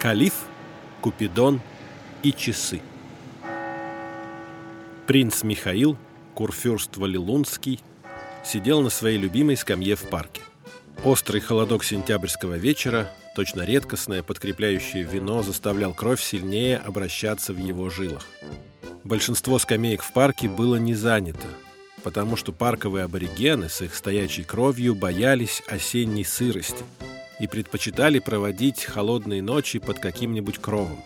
Калиф, Купидон и часы. Принц Михаил, курфюрст Валилунский, сидел на своей любимой скамье в парке. Острый холодок сентябрьского вечера, точно редкостное подкрепляющее вино, заставлял кровь сильнее обращаться в его жилах. Большинство скамеек в парке было не занято, потому что парковые аборигены с их стоячей кровью боялись осенней сырости и предпочитали проводить холодные ночи под каким-нибудь кровом.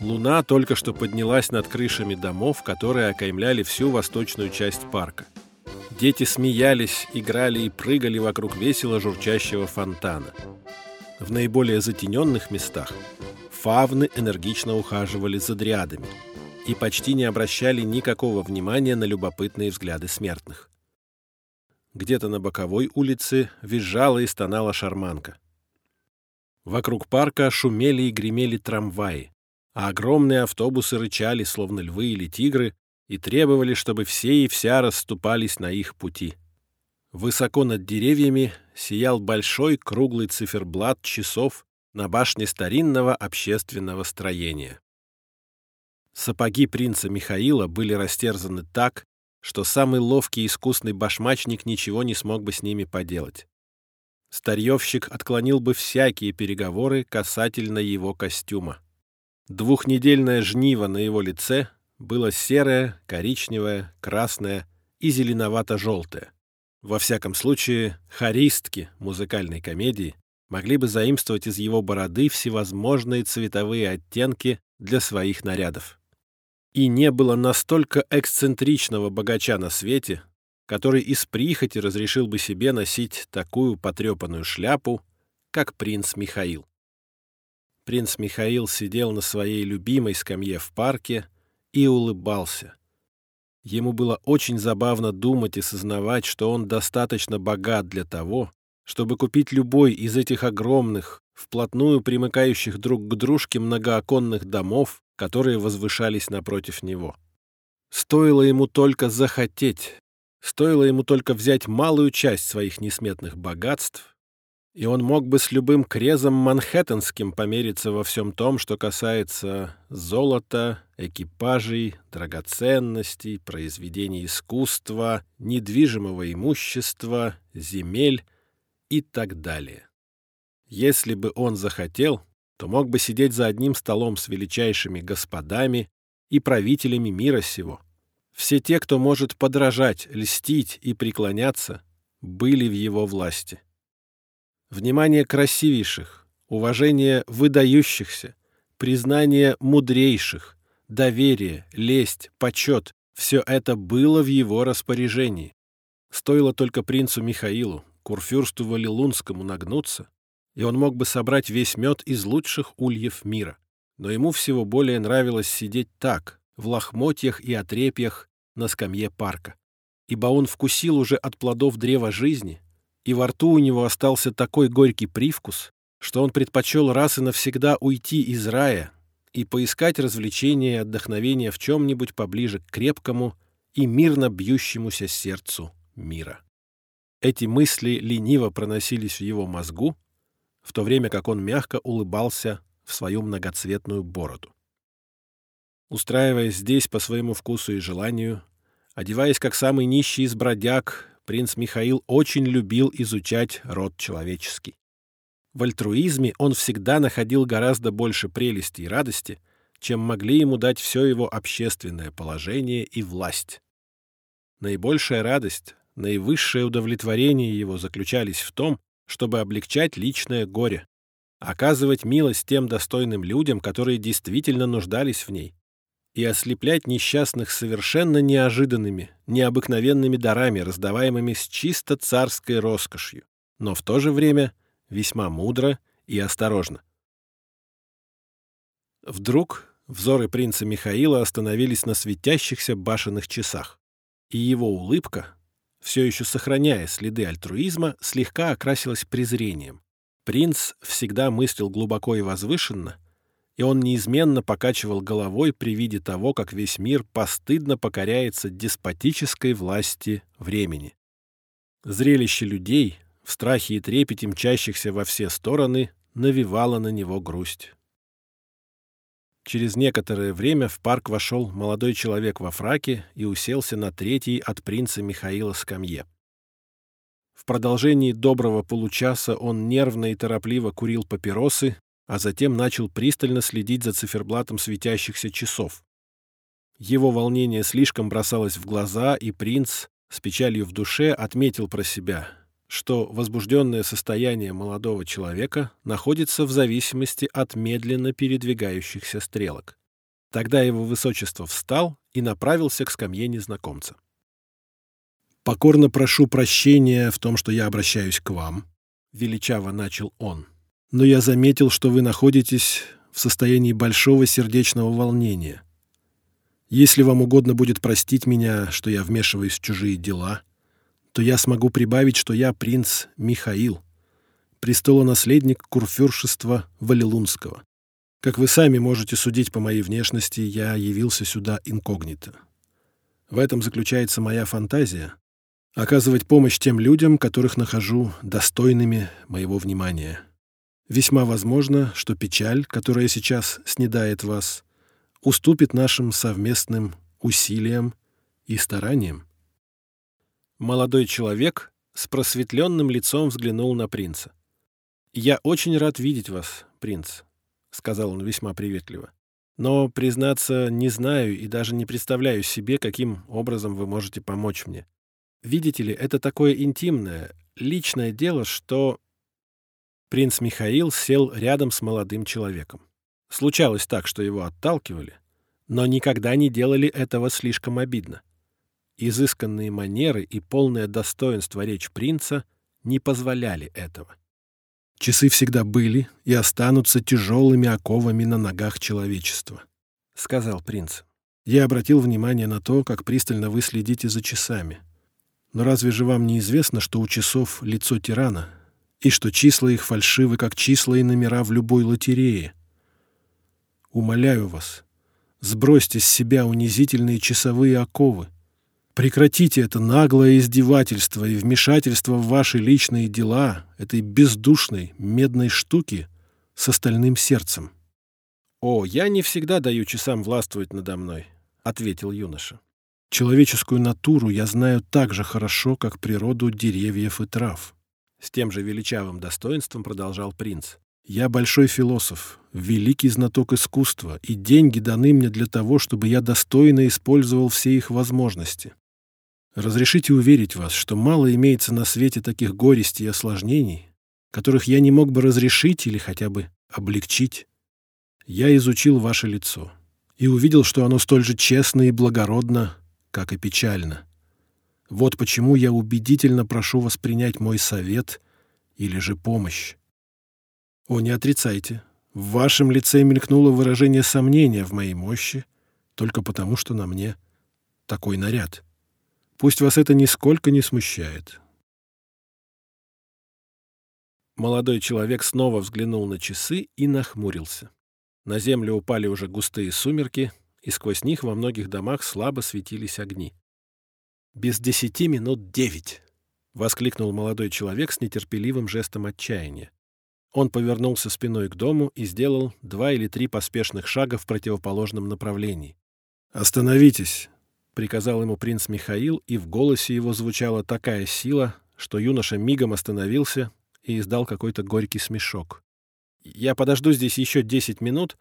Луна только что поднялась над крышами домов, которые окаймляли всю восточную часть парка. Дети смеялись, играли и прыгали вокруг весело журчащего фонтана. В наиболее затененных местах фавны энергично ухаживали за дриадами и почти не обращали никакого внимания на любопытные взгляды смертных. Где-то на боковой улице визжала и стонала шарманка. Вокруг парка шумели и гремели трамваи, а огромные автобусы рычали, словно львы или тигры, и требовали, чтобы все и вся расступались на их пути. Высоко над деревьями сиял большой круглый циферблат часов на башне старинного общественного строения. Сапоги принца Михаила были растерзаны так, что самый ловкий и искусный башмачник ничего не смог бы с ними поделать. Старьевщик отклонил бы всякие переговоры касательно его костюма. Двухнедельное жниво на его лице было серое, коричневое, красное и зеленовато-желтое. Во всяком случае, хористки музыкальной комедии могли бы заимствовать из его бороды всевозможные цветовые оттенки для своих нарядов. И не было настолько эксцентричного богача на свете, который из прихоти разрешил бы себе носить такую потрепанную шляпу, как принц Михаил. Принц Михаил сидел на своей любимой скамье в парке и улыбался. Ему было очень забавно думать и сознавать, что он достаточно богат для того, чтобы купить любой из этих огромных, вплотную примыкающих друг к дружке многооконных домов, которые возвышались напротив него. Стоило ему только захотеть, стоило ему только взять малую часть своих несметных богатств, и он мог бы с любым крезом манхэттенским помериться во всем том, что касается золота, экипажей, драгоценностей, произведений искусства, недвижимого имущества, земель и так далее. Если бы он захотел, то мог бы сидеть за одним столом с величайшими господами и правителями мира сего. Все те, кто может подражать, льстить и преклоняться, были в его власти внимание красивейших, уважение выдающихся, признание мудрейших, доверие, лесть, почет — все это было в его распоряжении. Стоило только принцу Михаилу, курфюрсту Валилунскому нагнуться, и он мог бы собрать весь мед из лучших ульев мира. Но ему всего более нравилось сидеть так, в лохмотьях и отрепьях на скамье парка. Ибо он вкусил уже от плодов древа жизни и во рту у него остался такой горький привкус, что он предпочел раз и навсегда уйти из рая и поискать развлечения и отдохновения в чем-нибудь поближе к крепкому и мирно бьющемуся сердцу мира. Эти мысли лениво проносились в его мозгу, в то время как он мягко улыбался в свою многоцветную бороду. Устраиваясь здесь по своему вкусу и желанию, одеваясь как самый нищий из бродяг, принц Михаил очень любил изучать род человеческий. В альтруизме он всегда находил гораздо больше прелести и радости, чем могли ему дать все его общественное положение и власть. Наибольшая радость, наивысшее удовлетворение его заключались в том, чтобы облегчать личное горе, оказывать милость тем достойным людям, которые действительно нуждались в ней, и ослеплять несчастных совершенно неожиданными, необыкновенными дарами, раздаваемыми с чисто царской роскошью, но в то же время весьма мудро и осторожно. Вдруг взоры принца Михаила остановились на светящихся башенных часах, и его улыбка, все еще сохраняя следы альтруизма, слегка окрасилась презрением. Принц всегда мыслил глубоко и возвышенно — и он неизменно покачивал головой при виде того, как весь мир постыдно покоряется деспотической власти времени. Зрелище людей, в страхе и трепете мчащихся во все стороны, навевала на него грусть. Через некоторое время в парк вошел молодой человек во фраке и уселся на третий от принца Михаила скамье. В продолжении доброго получаса он нервно и торопливо курил папиросы, а затем начал пристально следить за циферблатом светящихся часов. Его волнение слишком бросалось в глаза, и принц с печалью в душе отметил про себя — что возбужденное состояние молодого человека находится в зависимости от медленно передвигающихся стрелок. Тогда его высочество встал и направился к скамье незнакомца. «Покорно прошу прощения в том, что я обращаюсь к вам», — величаво начал он. «Но я заметил, что вы находитесь в состоянии большого сердечного волнения. Если вам угодно будет простить меня, что я вмешиваюсь в чужие дела, то я смогу прибавить, что я принц Михаил, престолонаследник курфюршества Валилунского. Как вы сами можете судить по моей внешности, я явился сюда инкогнито. В этом заключается моя фантазия — оказывать помощь тем людям, которых нахожу достойными моего внимания. Весьма возможно, что печаль, которая сейчас снедает вас, уступит нашим совместным усилиям и стараниям. Молодой человек с просветленным лицом взглянул на принца. «Я очень рад видеть вас, принц», — сказал он весьма приветливо. «Но, признаться, не знаю и даже не представляю себе, каким образом вы можете помочь мне. Видите ли, это такое интимное, личное дело, что...» Принц Михаил сел рядом с молодым человеком. Случалось так, что его отталкивали, но никогда не делали этого слишком обидно. Изысканные манеры и полное достоинство речь принца не позволяли этого. Часы всегда были и останутся тяжелыми оковами на ногах человечества, — сказал принц. Я обратил внимание на то, как пристально вы следите за часами. Но разве же вам не известно, что у часов лицо тирана, и что числа их фальшивы, как числа и номера в любой лотерее? Умоляю вас, сбросьте с себя унизительные часовые оковы, Прекратите это наглое издевательство и вмешательство в ваши личные дела этой бездушной медной штуки с остальным сердцем. «О, я не всегда даю часам властвовать надо мной», — ответил юноша. «Человеческую натуру я знаю так же хорошо, как природу деревьев и трав». С тем же величавым достоинством продолжал принц. «Я большой философ, великий знаток искусства, и деньги даны мне для того, чтобы я достойно использовал все их возможности. Разрешите уверить вас, что мало имеется на свете таких горестей и осложнений, которых я не мог бы разрешить или хотя бы облегчить. Я изучил ваше лицо и увидел, что оно столь же честно и благородно, как и печально. Вот почему я убедительно прошу вас принять мой совет или же помощь. О, не отрицайте, в вашем лице мелькнуло выражение сомнения в моей мощи, только потому, что на мне такой наряд. Пусть вас это нисколько не смущает. Молодой человек снова взглянул на часы и нахмурился. На землю упали уже густые сумерки, и сквозь них во многих домах слабо светились огни. «Без десяти минут девять!» — воскликнул молодой человек с нетерпеливым жестом отчаяния. Он повернулся спиной к дому и сделал два или три поспешных шага в противоположном направлении. «Остановитесь!» Приказал ему принц Михаил, и в голосе его звучала такая сила, что юноша мигом остановился и издал какой-то горький смешок. «Я подожду здесь еще десять минут,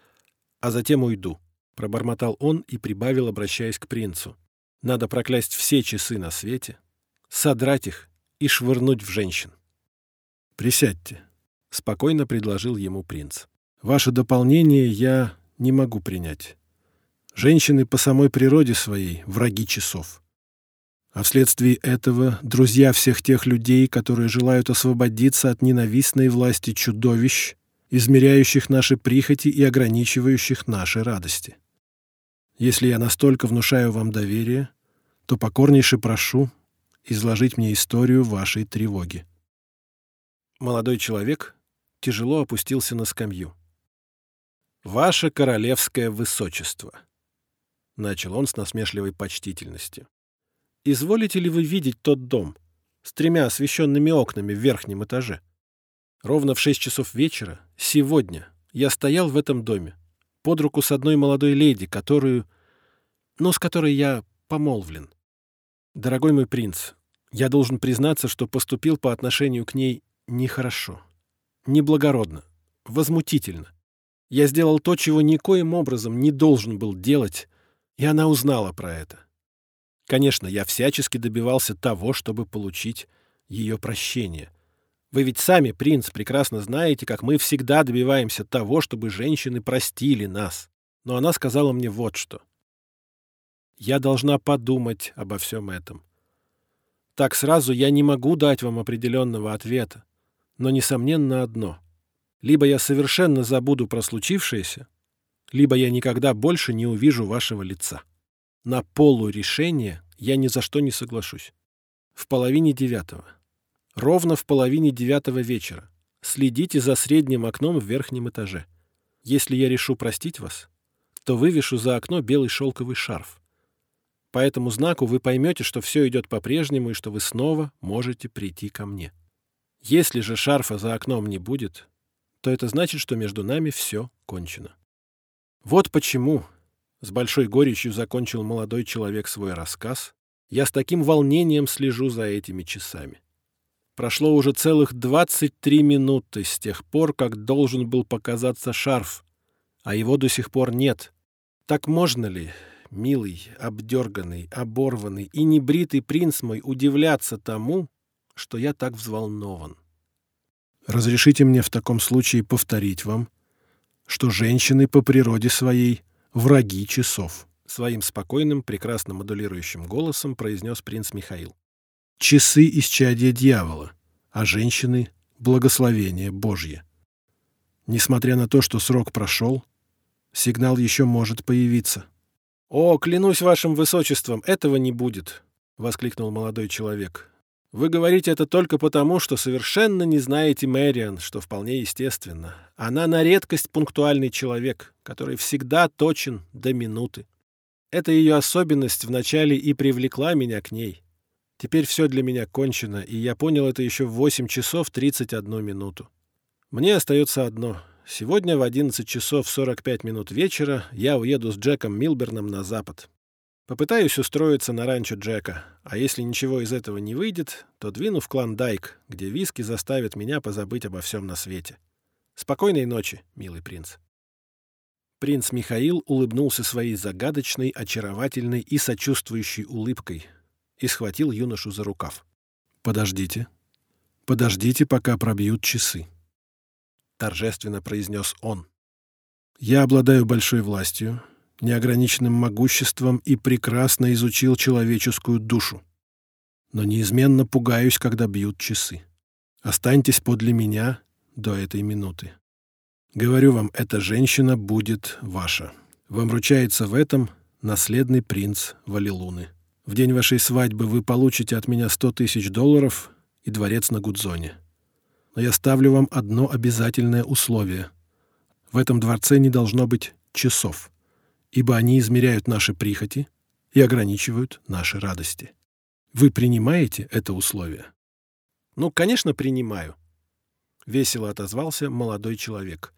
а затем уйду», — пробормотал он и прибавил, обращаясь к принцу. «Надо проклясть все часы на свете, содрать их и швырнуть в женщин». «Присядьте», — спокойно предложил ему принц. «Ваше дополнение я не могу принять. Женщины по самой природе своей — враги часов. А вследствие этого друзья всех тех людей, которые желают освободиться от ненавистной власти чудовищ, измеряющих наши прихоти и ограничивающих наши радости. Если я настолько внушаю вам доверие, то покорнейше прошу изложить мне историю вашей тревоги. Молодой человек тяжело опустился на скамью. «Ваше королевское высочество!» — начал он с насмешливой почтительностью. «Изволите ли вы видеть тот дом с тремя освещенными окнами в верхнем этаже? Ровно в шесть часов вечера, сегодня, я стоял в этом доме, под руку с одной молодой леди, которую... ну, с которой я помолвлен. Дорогой мой принц, я должен признаться, что поступил по отношению к ней нехорошо, неблагородно, возмутительно. Я сделал то, чего никоим образом не должен был делать, и она узнала про это. Конечно, я всячески добивался того, чтобы получить ее прощение. Вы ведь сами, принц, прекрасно знаете, как мы всегда добиваемся того, чтобы женщины простили нас. Но она сказала мне вот что. Я должна подумать обо всем этом. Так сразу я не могу дать вам определенного ответа. Но, несомненно, одно. Либо я совершенно забуду про случившееся, либо я никогда больше не увижу вашего лица. На полу решения я ни за что не соглашусь. В половине девятого. Ровно в половине девятого вечера. Следите за средним окном в верхнем этаже. Если я решу простить вас, то вывешу за окно белый шелковый шарф. По этому знаку вы поймете, что все идет по-прежнему и что вы снова можете прийти ко мне. Если же шарфа за окном не будет, то это значит, что между нами все кончено. Вот почему, с большой горечью закончил молодой человек свой рассказ, я с таким волнением слежу за этими часами. Прошло уже целых 23 минуты с тех пор, как должен был показаться шарф, а его до сих пор нет. Так можно ли, милый, обдерганный, оборванный и небритый принц мой, удивляться тому, что я так взволнован? Разрешите мне в таком случае повторить вам, что женщины по природе своей враги часов. Своим спокойным, прекрасно модулирующим голосом произнес принц Михаил. Часы — исчадие дьявола, а женщины — благословение Божье. Несмотря на то, что срок прошел, сигнал еще может появиться. «О, клянусь вашим высочеством, этого не будет!» — воскликнул молодой человек. «Вы говорите это только потому, что совершенно не знаете Мэриан, что вполне естественно. Она на редкость пунктуальный человек, который всегда точен до минуты. Эта ее особенность вначале и привлекла меня к ней. Теперь все для меня кончено, и я понял это еще в 8 часов 31 минуту. Мне остается одно. Сегодня в 11 часов 45 минут вечера я уеду с Джеком Милберном на запад. Попытаюсь устроиться на ранчо Джека, а если ничего из этого не выйдет, то двину в Клондайк, где виски заставят меня позабыть обо всем на свете. Спокойной ночи, милый принц. Принц Михаил улыбнулся своей загадочной, очаровательной и сочувствующей улыбкой, и схватил юношу за рукав. «Подождите. Подождите, пока пробьют часы», — торжественно произнес он. «Я обладаю большой властью, неограниченным могуществом и прекрасно изучил человеческую душу. Но неизменно пугаюсь, когда бьют часы. Останьтесь подле меня до этой минуты. Говорю вам, эта женщина будет ваша. Вам ручается в этом наследный принц Валилуны. В день вашей свадьбы вы получите от меня сто тысяч долларов и дворец на Гудзоне. Но я ставлю вам одно обязательное условие. В этом дворце не должно быть часов, ибо они измеряют наши прихоти и ограничивают наши радости. Вы принимаете это условие? Ну, конечно, принимаю. Весело отозвался молодой человек.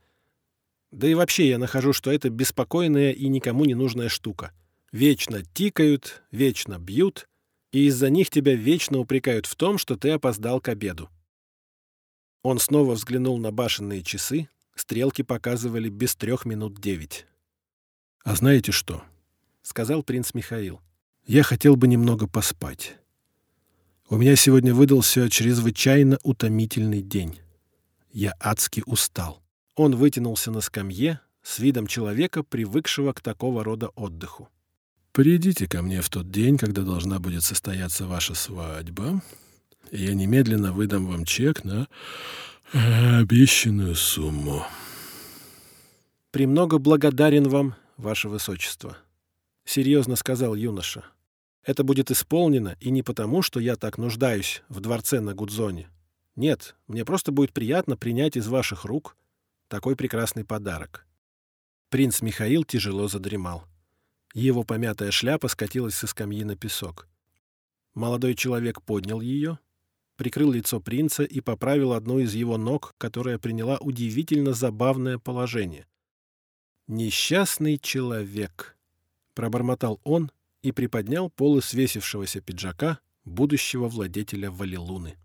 Да и вообще я нахожу, что это беспокойная и никому не нужная штука — Вечно тикают, вечно бьют, и из-за них тебя вечно упрекают в том, что ты опоздал к обеду. Он снова взглянул на башенные часы, стрелки показывали без трех минут девять. «А знаете что?» — сказал принц Михаил. «Я хотел бы немного поспать. У меня сегодня выдался чрезвычайно утомительный день. Я адски устал». Он вытянулся на скамье с видом человека, привыкшего к такого рода отдыху. Придите ко мне в тот день, когда должна будет состояться ваша свадьба, и я немедленно выдам вам чек на обещанную сумму. «Премного благодарен вам, ваше высочество», — серьезно сказал юноша. «Это будет исполнено, и не потому, что я так нуждаюсь в дворце на Гудзоне. Нет, мне просто будет приятно принять из ваших рук такой прекрасный подарок». Принц Михаил тяжело задремал. Его помятая шляпа скатилась со скамьи на песок. Молодой человек поднял ее, прикрыл лицо принца и поправил одну из его ног, которая приняла удивительно забавное положение. «Несчастный человек», — пробормотал он и приподнял полы свесившегося пиджака будущего владетеля Валилуны.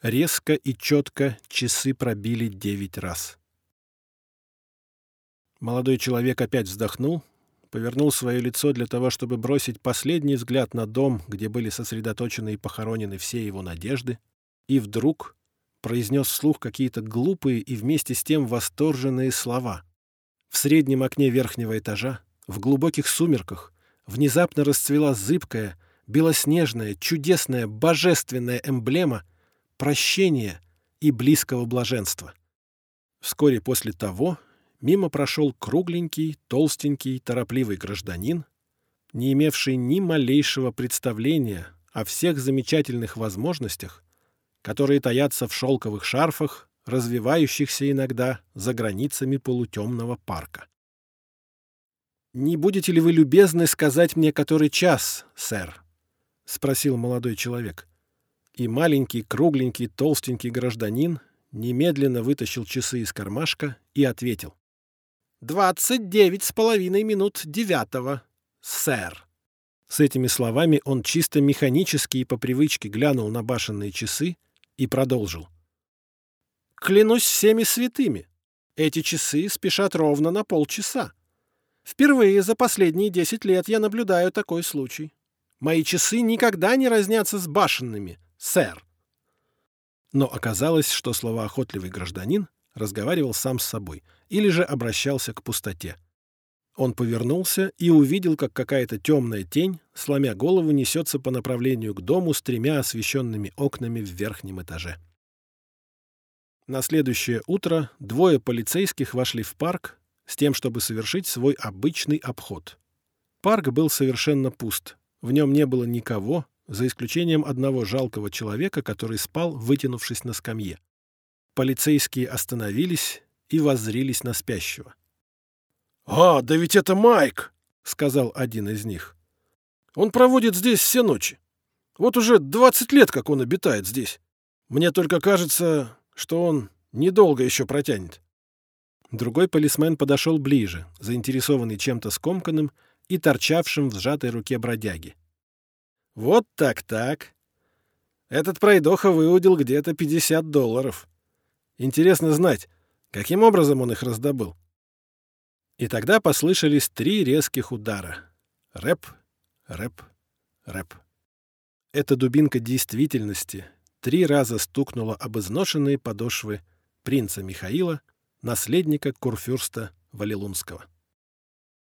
Резко и четко часы пробили девять раз. Молодой человек опять вздохнул, повернул свое лицо для того, чтобы бросить последний взгляд на дом, где были сосредоточены и похоронены все его надежды, и вдруг произнес вслух какие-то глупые и вместе с тем восторженные слова. В среднем окне верхнего этажа, в глубоких сумерках, внезапно расцвела зыбкая, белоснежная, чудесная, божественная эмблема прощения и близкого блаженства. Вскоре после того мимо прошел кругленький, толстенький, торопливый гражданин, не имевший ни малейшего представления о всех замечательных возможностях, которые таятся в шелковых шарфах, развивающихся иногда за границами полутемного парка. «Не будете ли вы любезны сказать мне, который час, сэр?» — спросил молодой человек. И маленький, кругленький, толстенький гражданин немедленно вытащил часы из кармашка и ответил. «Двадцать девять с половиной минут девятого, сэр». С этими словами он чисто механически и по привычке глянул на башенные часы и продолжил. «Клянусь всеми святыми, эти часы спешат ровно на полчаса. Впервые за последние десять лет я наблюдаю такой случай. Мои часы никогда не разнятся с башенными, сэр». Но оказалось, что словоохотливый гражданин разговаривал сам с собой или же обращался к пустоте. Он повернулся и увидел, как какая-то темная тень, сломя голову, несется по направлению к дому с тремя освещенными окнами в верхнем этаже. На следующее утро двое полицейских вошли в парк с тем, чтобы совершить свой обычный обход. Парк был совершенно пуст. В нем не было никого, за исключением одного жалкого человека, который спал, вытянувшись на скамье. Полицейские остановились и воззрились на спящего. «А, да ведь это Майк!» — сказал один из них. «Он проводит здесь все ночи. Вот уже двадцать лет, как он обитает здесь. Мне только кажется, что он недолго еще протянет». Другой полисмен подошел ближе, заинтересованный чем-то скомканным и торчавшим в сжатой руке бродяги. «Вот так-так. Этот пройдоха выудил где-то пятьдесят долларов. Интересно знать, каким образом он их раздобыл. И тогда послышались три резких удара. Рэп, рэп, рэп. Эта дубинка действительности три раза стукнула об изношенные подошвы принца Михаила, наследника Курфюрста Валилунского.